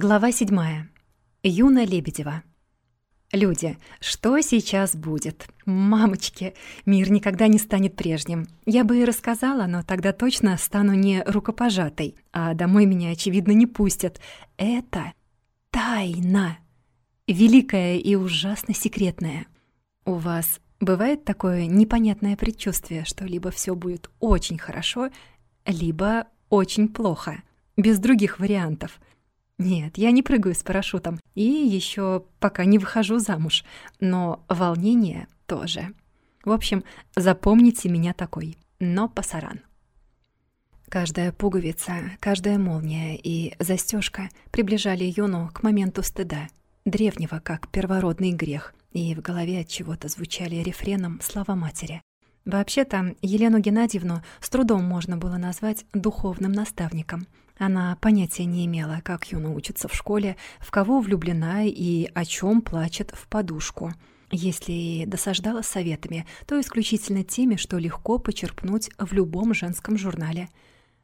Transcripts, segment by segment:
Глава 7. Юна Лебедева. Люди, что сейчас будет? Мамочки, мир никогда не станет прежним. Я бы и рассказала, но тогда точно стану не рукопожатой, а домой меня, очевидно, не пустят. Это тайна. Великая и ужасно секретная. У вас бывает такое непонятное предчувствие, что либо все будет очень хорошо, либо очень плохо, без других вариантов — нет, я не прыгаю с парашютом и еще пока не выхожу замуж, но волнение тоже. В общем, запомните меня такой, но пасаран. Каждая пуговица, каждая молния и застежка приближали Юну к моменту стыда, древнего как первородный грех, и в голове от чего-то звучали рефреном слова матери. Вообще-то, Елену Геннадьевну с трудом можно было назвать духовным наставником — она понятия не имела, как Юна учится в школе, в кого влюблена и о чем плачет в подушку. Если и досаждала советами, то исключительно теми, что легко почерпнуть в любом женском журнале.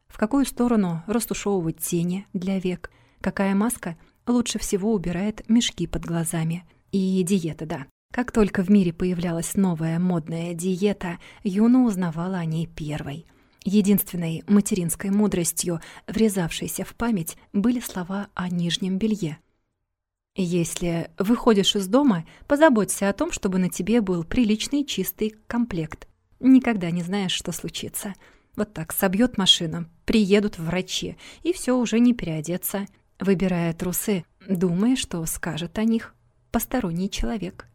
В какую сторону растушевывать тени для век, какая маска лучше всего убирает мешки под глазами. И диета, да. Как только в мире появлялась новая модная диета, Юна узнавала о ней первой — Единственной материнской мудростью, врезавшейся в память, были слова о нижнем белье. «Если выходишь из дома, позаботься о том, чтобы на тебе был приличный чистый комплект. Никогда не знаешь, что случится. Вот так собьет машина, приедут врачи, и все уже не переодеться. Выбирая трусы, думая, что скажет о них посторонний человек».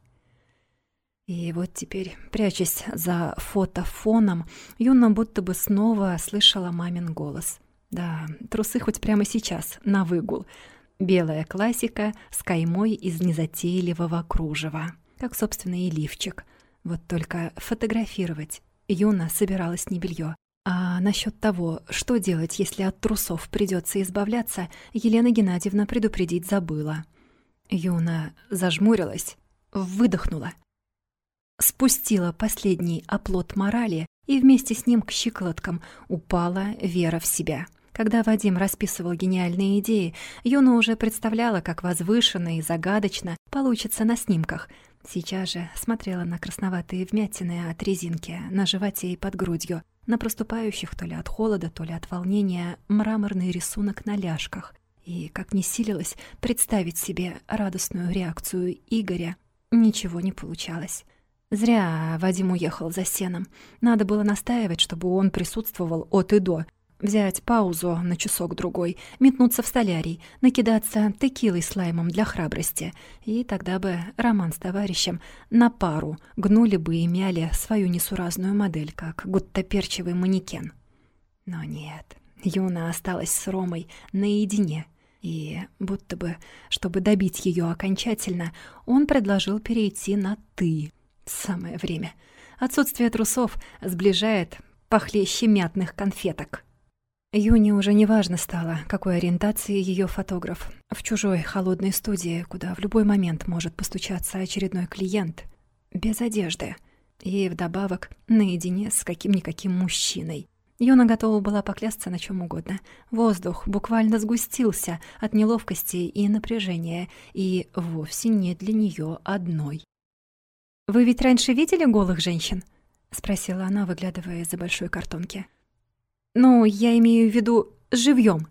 И вот теперь, прячась за фотофоном, Юна будто бы снова слышала мамин голос. Да, трусы хоть прямо сейчас, на выгул. Белая классика с каймой из незатейливого кружева. Как, собственно, и лифчик. Вот только фотографировать Юна собиралась не белье. А насчет того, что делать, если от трусов придется избавляться, Елена Геннадьевна предупредить забыла. Юна зажмурилась, выдохнула спустила последний оплот морали, и вместе с ним к щиколоткам упала вера в себя. Когда Вадим расписывал гениальные идеи, Юна уже представляла, как возвышенно и загадочно получится на снимках. Сейчас же смотрела на красноватые вмятины от резинки на животе и под грудью, на проступающих то ли от холода, то ли от волнения мраморный рисунок на ляжках. И, как не силилась представить себе радостную реакцию Игоря, ничего не получалось. Зря Вадим уехал за сеном. Надо было настаивать, чтобы он присутствовал от и до. Взять паузу на часок-другой, метнуться в солярий, накидаться текилой с лаймом для храбрости. И тогда бы роман с товарищем на пару гнули бы и мяли свою несуразную модель, как гуттаперчивый манекен. Но нет, Юна осталась с Ромой наедине — и будто бы, чтобы добить ее окончательно, он предложил перейти на «ты». Самое время. Отсутствие трусов сближает похлеще мятных конфеток. Юне уже не важно стало, какой ориентации ее фотограф. В чужой холодной студии, куда в любой момент может постучаться очередной клиент. Без одежды. И вдобавок наедине с каким-никаким мужчиной. Юна готова была поклясться на чем угодно. Воздух буквально сгустился от неловкости и напряжения, и вовсе не для нее одной. «Вы ведь раньше видели голых женщин?» — спросила она, выглядывая из-за большой картонки. «Ну, я имею в виду живьем.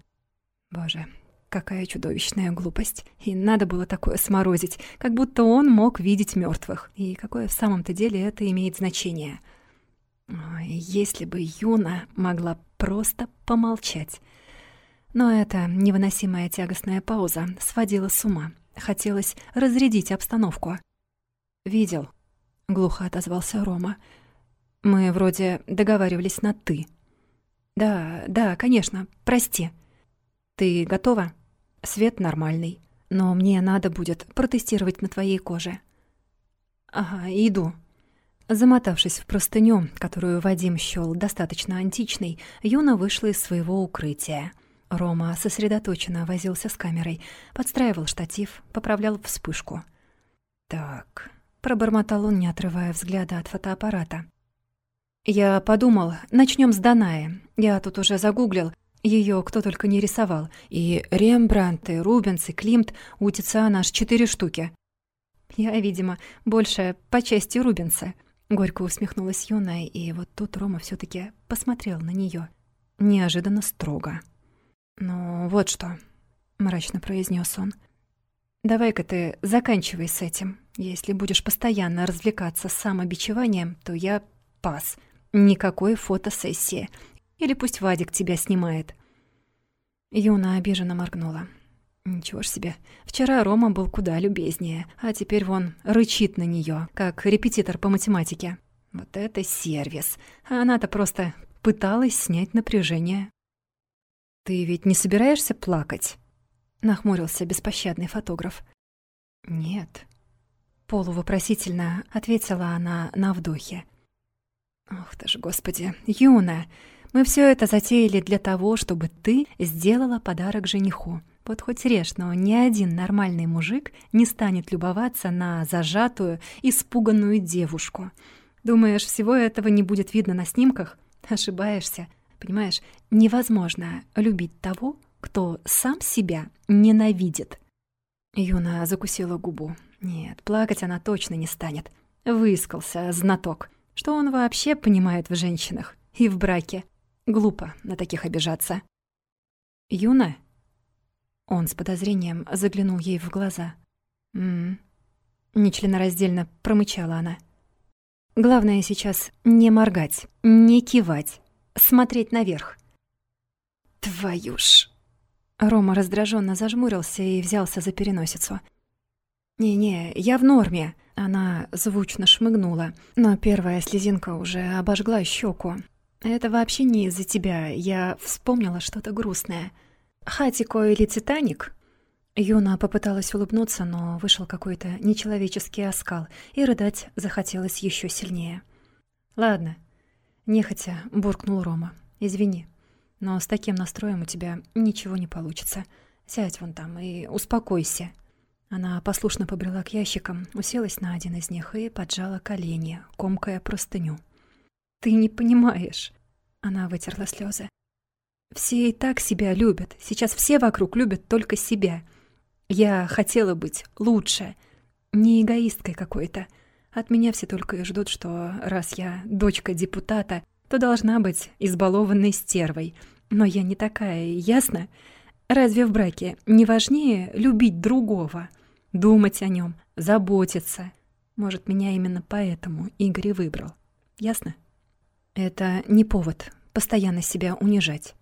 Боже, какая чудовищная глупость. И надо было такое сморозить, как будто он мог видеть мертвых. И какое в самом-то деле это имеет значение. Ой, если бы Юна могла просто помолчать. Но эта невыносимая тягостная пауза сводила с ума. Хотелось разрядить обстановку. «Видел», — глухо отозвался Рома. «Мы вроде договаривались на «ты». «Да, да, конечно, прости. Ты готова? Свет нормальный, но мне надо будет протестировать на твоей коже». «Ага, иду». Замотавшись в простыню, которую Вадим счёл достаточно античной, Юна вышла из своего укрытия. Рома сосредоточенно возился с камерой, подстраивал штатив, поправлял вспышку. «Так, Пробормотал он, не отрывая взгляда от фотоаппарата. «Я подумал, начнем с Данаи. Я тут уже загуглил. Ее кто только не рисовал. И Рембрандт, и Рубенс, и Климт, у Тициана аж четыре штуки. Я, видимо, больше по части Рубенса. Горько усмехнулась Юна, и вот тут Рома все таки посмотрел на нее Неожиданно строго. «Ну, вот что», — мрачно произнес он. «Давай-ка ты заканчивай с этим. Если будешь постоянно развлекаться самобичеванием, то я пас. Никакой фотосессии. Или пусть Вадик тебя снимает». Юна обиженно моргнула. Ничего ж себе. Вчера Рома был куда любезнее, а теперь вон рычит на нее, как репетитор по математике. Вот это сервис. А она-то просто пыталась снять напряжение. «Ты ведь не собираешься плакать?» — нахмурился беспощадный фотограф. «Нет». Полувопросительно ответила она на вдохе. «Ох ты ж, господи, Юна, мы все это затеяли для того, чтобы ты сделала подарок жениху. Вот хоть режь, но ни один нормальный мужик не станет любоваться на зажатую, испуганную девушку. Думаешь, всего этого не будет видно на снимках? Ошибаешься. Понимаешь, невозможно любить того, кто сам себя ненавидит. Юна закусила губу. Нет, плакать она точно не станет. Выискался знаток. Что он вообще понимает в женщинах и в браке? Глупо на таких обижаться. «Юна?» Он с подозрением заглянул ей в глаза. «М-м-м», нечленораздельно промычала она. «Главное сейчас не моргать, не кивать, смотреть наверх». «Твою ж!» Рома раздраженно зажмурился и взялся за переносицу. «Не-не, я в норме», — она звучно шмыгнула, но первая слезинка уже обожгла щеку. «Это вообще не из-за тебя, я вспомнила что-то грустное». «Хатико или Титаник?» Юна попыталась улыбнуться, но вышел какой-то нечеловеческий оскал, и рыдать захотелось еще сильнее. «Ладно», — нехотя буркнул Рома. «Извини, но с таким настроем у тебя ничего не получится. Сядь вон там и успокойся». Она послушно побрела к ящикам, уселась на один из них и поджала колени, комкая простыню. «Ты не понимаешь!» Она вытерла слезы. Все и так себя любят. Сейчас все вокруг любят только себя. Я хотела быть лучше, не эгоисткой какой-то. От меня все только и ждут, что раз я дочка депутата, то должна быть избалованной стервой. Но я не такая, ясно? Разве в браке не важнее любить другого, думать о нем, заботиться? Может, меня именно поэтому Игорь и выбрал. Ясно? Это не повод постоянно себя унижать.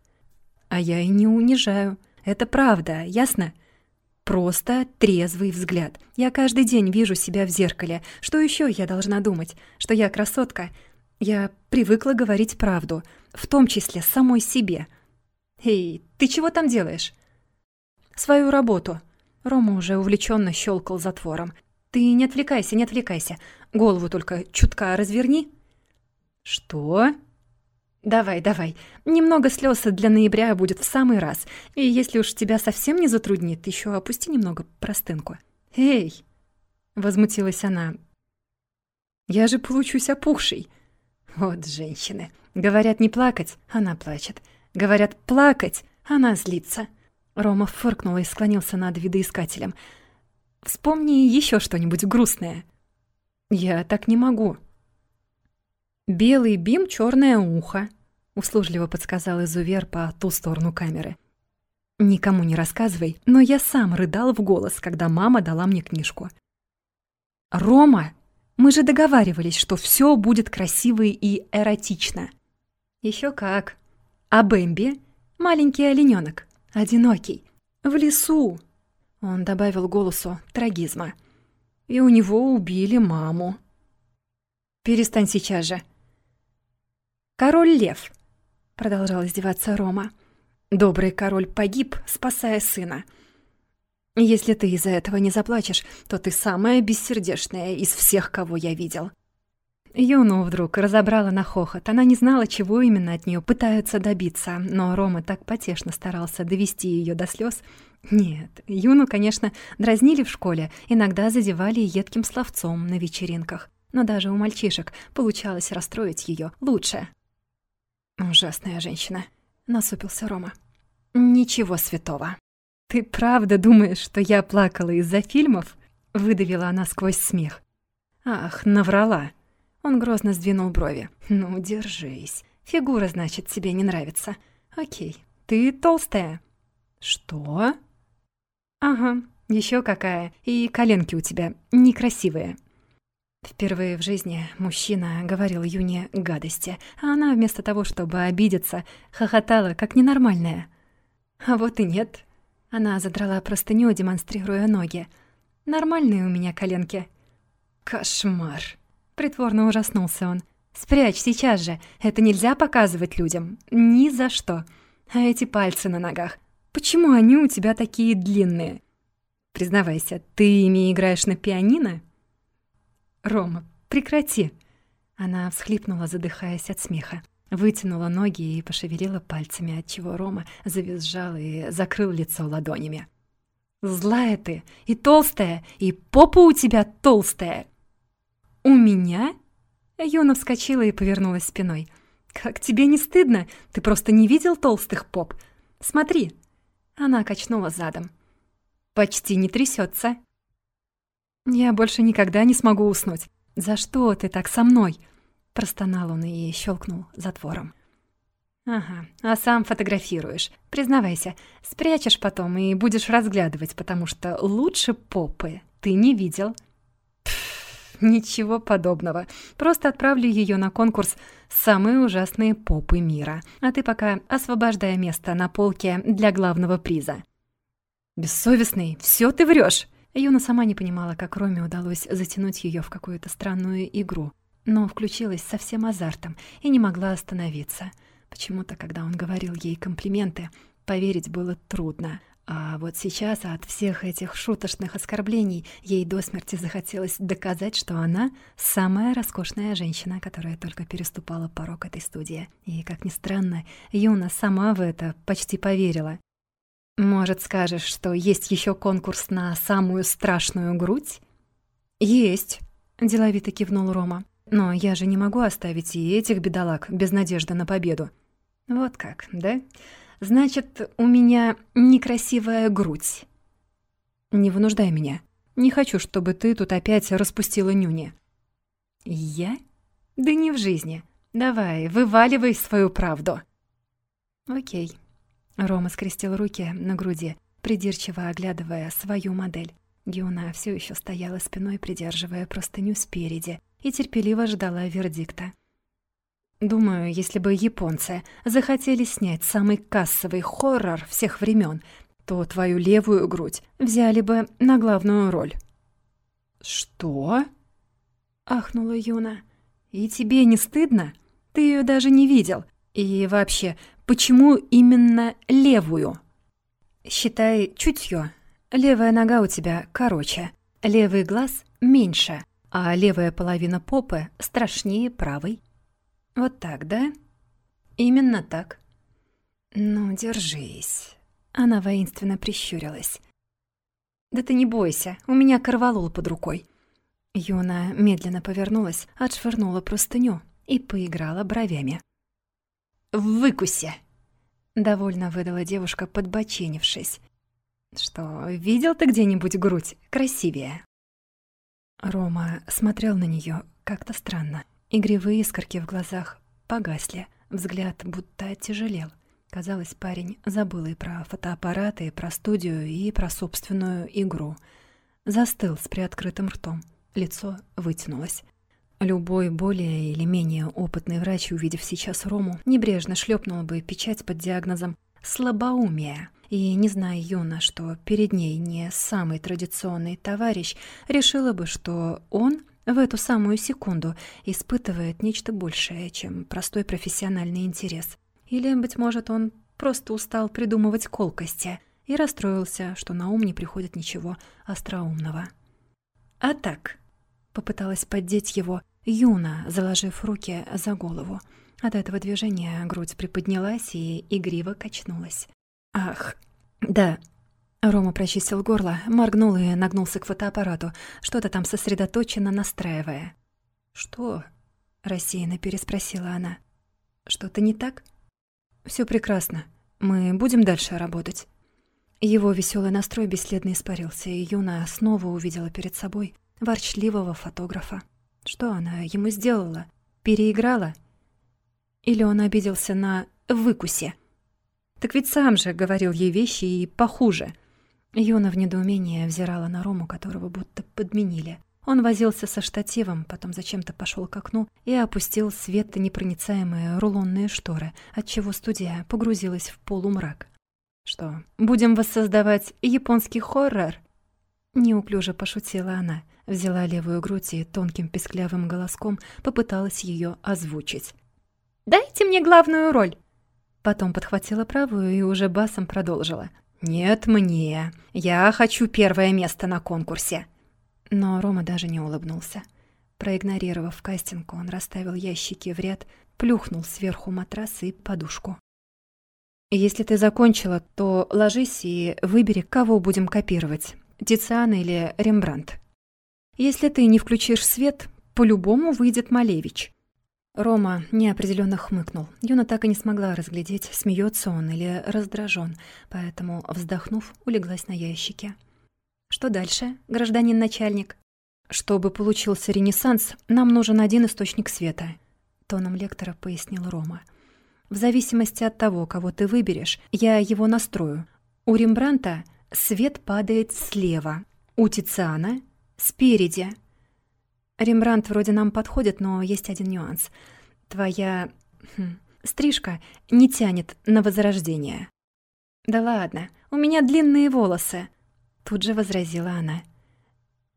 А я и не унижаю. Это правда, ясно? Просто трезвый взгляд. Я каждый день вижу себя в зеркале. Что еще я должна думать? Что я красотка? Я привыкла говорить правду, в том числе самой себе. Эй, ты чего там делаешь? Свою работу. Рома уже увлеченно щелкал затвором. Ты не отвлекайся, не отвлекайся. Голову только чутка разверни. Что? «Давай, давай. Немного слез для ноября будет в самый раз. И если уж тебя совсем не затруднит, еще опусти немного простынку». «Эй!» — возмутилась она. «Я же получусь опухшей». Вот женщины. Говорят не плакать, она плачет. Говорят плакать, она злится. Рома фыркнул и склонился над видоискателем. «Вспомни еще что-нибудь грустное». «Я так не могу». «Белый бим, черное ухо», услужливо подсказал изувер по ту сторону камеры. Никому не рассказывай, но я сам рыдал в голос, когда мама дала мне книжку. Рома, мы же договаривались, что все будет красиво и эротично. Еще как. А Бэмби — маленький олененок, одинокий, в лесу. Он добавил голосу трагизма. И у него убили маму. Перестань сейчас же. Король Лев продолжал издеваться Рома. Добрый король погиб, спасая сына. Если ты из-за этого не заплачешь, то ты самая бессердечная из всех, кого я видел. Юну вдруг разобрала на хохот. Она не знала, чего именно от нее пытаются добиться, но Рома так потешно старался довести ее до слез. Нет, Юну, конечно, дразнили в школе, иногда задевали едким словцом на вечеринках. Но даже у мальчишек получалось расстроить ее лучше. «Ужасная женщина», — насупился Рома. Ничего святого. Ты правда думаешь, что я плакала из-за фильмов? Выдавила она сквозь смех. Ах, наврала. Он грозно сдвинул брови. Ну, держись. Фигура, значит, тебе не нравится. Окей, ты толстая. Что? Ага, еще какая. И коленки у тебя некрасивые. Впервые в жизни мужчина говорил Юне гадости, а она вместо того, чтобы обидеться, хохотала, как ненормальная. А вот и нет. Она задрала простыню, демонстрируя ноги. Нормальные у меня коленки. Кошмар. Притворно ужаснулся он. Спрячь сейчас же. Это нельзя показывать людям. Ни за что. А эти пальцы на ногах. Почему они у тебя такие длинные? Признавайся, ты ими играешь на пианино? Рома, прекрати. Она всхлипнула, задыхаясь от смеха. Вытянула ноги и пошевелила пальцами, отчего Рома завизжал и закрыл лицо ладонями. «Злая ты и толстая, и попа у тебя толстая!» «У меня?» Юна вскочила и повернулась спиной. «Как тебе не стыдно? Ты просто не видел толстых поп? Смотри!» Она качнула задом. «Почти не трясется. «Я больше никогда не смогу уснуть. За что ты так со мной?» Простонал он и щелкнул затвором. «Ага, а сам фотографируешь. Признавайся, спрячешь потом и будешь разглядывать, потому что лучше попы ты не видел». Ничего подобного. Просто отправлю ее на конкурс «Самые ужасные попы мира». А ты пока освобождай место на полке для главного приза. «Бессовестный, все ты врешь. Юна сама не понимала, как Роме удалось затянуть ее в какую-то странную игру, но включилась со всем азартом и не могла остановиться. Почему-то, когда он говорил ей комплименты, поверить было трудно. А вот сейчас от всех этих шуточных оскорблений ей до смерти захотелось доказать, что она самая роскошная женщина, которая только переступала порог этой студии. И, как ни странно, Юна сама в это почти поверила. «Может, скажешь, что есть еще конкурс на самую страшную грудь?» «Есть», — деловито кивнул Рома. «Но я же не могу оставить и этих бедолаг без надежды на победу». «Вот как, да?» Значит, у меня некрасивая грудь. Не вынуждай меня. Не хочу, чтобы ты тут опять распустила нюни. Я? Да не в жизни. Давай, вываливай свою правду. Окей. Рома скрестил руки на груди, придирчиво оглядывая свою модель. Геона все еще стояла спиной, придерживая простыню спереди, и терпеливо ждала вердикта. Думаю, если бы японцы захотели снять самый кассовый хоррор всех времен, то твою левую грудь взяли бы на главную роль. «Что?» — ахнула Юна. «И тебе не стыдно? Ты ее даже не видел. И вообще, почему именно левую?» «Считай чутье. Левая нога у тебя короче, левый глаз меньше, а левая половина попы страшнее правой». Вот так, да? Именно так. Ну, держись. Она воинственно прищурилась. Да ты не бойся, у меня корвалол под рукой. Юна медленно повернулась, отшвырнула простыню и поиграла бровями. «Выкуси!» — довольно выдала девушка, подбоченившись. «Что, видел ты где-нибудь грудь красивее?» Рома смотрел на нее как-то странно. Игривые искорки в глазах погасли, взгляд будто оттяжелел. Казалось, парень забыл и про фотоаппараты, и про студию, и про собственную игру. Застыл с приоткрытым ртом, лицо вытянулось. Любой более или менее опытный врач, увидев сейчас Рому, небрежно шлепнул бы печать под диагнозом «слабоумие». И, не зная Юна, что перед ней не самый традиционный товарищ, решила бы, что он в эту самую секунду испытывает нечто большее, чем простой профессиональный интерес. Или, быть может, он просто устал придумывать колкости и расстроился, что на ум не приходит ничего остроумного. «А так», — попыталась поддеть его Юна, заложив руки за голову. От этого движения грудь приподнялась и игриво качнулась. «Ах, да, Рома прочистил горло, моргнул и нагнулся к фотоаппарату, что-то там сосредоточенно настраивая. «Что?» — рассеянно переспросила она. «Что-то не так?» «Всё прекрасно. Мы будем дальше работать?» Его веселый настрой бесследно испарился, и Юна снова увидела перед собой ворчливого фотографа. Что она ему сделала? Переиграла? Или он обиделся на «выкусе»? Так ведь сам же говорил ей вещи и похуже. Юна в недоумении взирала на Рому, которого будто подменили. Он возился со штативом, потом зачем-то пошел к окну и опустил светонепроницаемые рулонные шторы, отчего студия погрузилась в полумрак. «Что, будем воссоздавать японский хоррор?» Неуклюже пошутила она, взяла левую грудь и тонким песклявым голоском попыталась ее озвучить. «Дайте мне главную роль!» Потом подхватила правую и уже басом продолжила. «Нет мне. Я хочу первое место на конкурсе». Но Рома даже не улыбнулся. Проигнорировав кастинг, он расставил ящики в ряд, плюхнул сверху матрас и подушку. Если ты закончила, то ложись и выбери, кого будем копировать, Тициана или Рембрандт. Если ты не включишь свет, по-любому выйдет Малевич. Рома неопределенно хмыкнул. Юна так и не смогла разглядеть, смеется он или раздражен, поэтому, вздохнув, улеглась на ящике. «Что дальше, гражданин начальник?» «Чтобы получился ренессанс, нам нужен один источник света», — тоном лектора пояснил Рома. В зависимости от того, кого ты выберешь, я его настрою. У Рембранта свет падает слева, у Тициана — спереди. Рембрандт вроде нам подходит, но есть один нюанс. Твоя хм, стрижка не тянет на возрождение. «Да ладно, у меня длинные волосы», — тут же возразила она.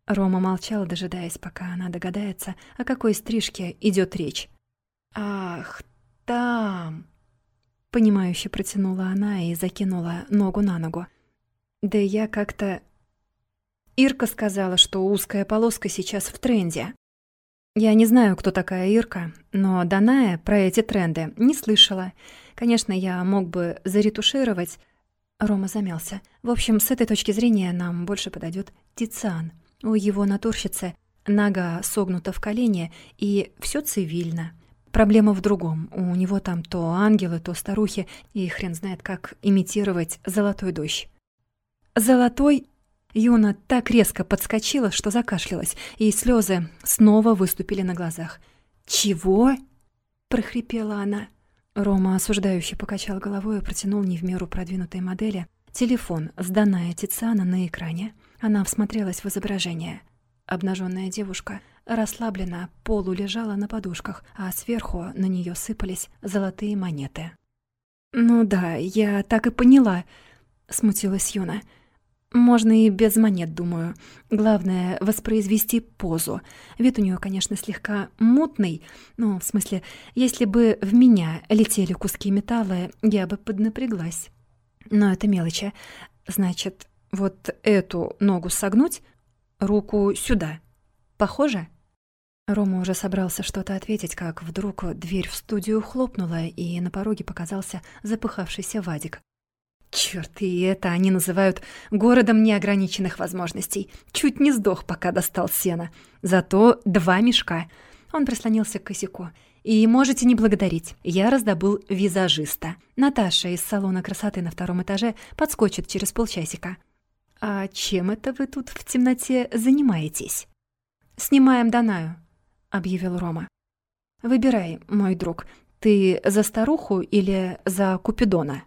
Рома молчал, дожидаясь, пока она догадается, о какой стрижке идет речь. «Ах, там!» Понимающе протянула она и закинула ногу на ногу. «Да я как-то...» Ирка сказала, что узкая полоска сейчас в тренде. Я не знаю, кто такая Ирка, но Даная про эти тренды не слышала. Конечно, я мог бы заретушировать... Рома замялся. В общем, с этой точки зрения нам больше подойдет Тициан. У его натурщицы нога согнута в колене, и все цивильно. Проблема в другом. У него там то ангелы, то старухи, и хрен знает, как имитировать золотой дождь. «Золотой?» Юна так резко подскочила, что закашлялась, и слезы снова выступили на глазах. «Чего?» — прохрипела она. Рома осуждающе покачал головой и протянул не в меру продвинутой модели телефон с Тициана на экране. Она всмотрелась в изображение. Обнаженная девушка расслабленно полу лежала на подушках, а сверху на нее сыпались золотые монеты. «Ну да, я так и поняла», — смутилась Юна. «Можно и без монет, думаю. Главное — воспроизвести позу. Вид у нее, конечно, слегка мутный. Ну, в смысле, если бы в меня летели куски металла, я бы поднапряглась. Но это мелочи. Значит, вот эту ногу согнуть, руку сюда. Похоже?» Рома уже собрался что-то ответить, как вдруг дверь в студию хлопнула, и на пороге показался запыхавшийся Вадик. Черт, и это они называют городом неограниченных возможностей. Чуть не сдох, пока достал сена. Зато два мешка. Он прислонился к косяку. И можете не благодарить. Я раздобыл визажиста. Наташа из салона красоты на втором этаже подскочит через полчасика. «А чем это вы тут в темноте занимаетесь?» «Снимаем Данаю», — объявил Рома. «Выбирай, мой друг, ты за старуху или за Купидона?»